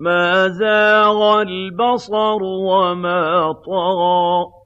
مَا زَاغَ الْبَصَرُ وَمَا طَغَىٰ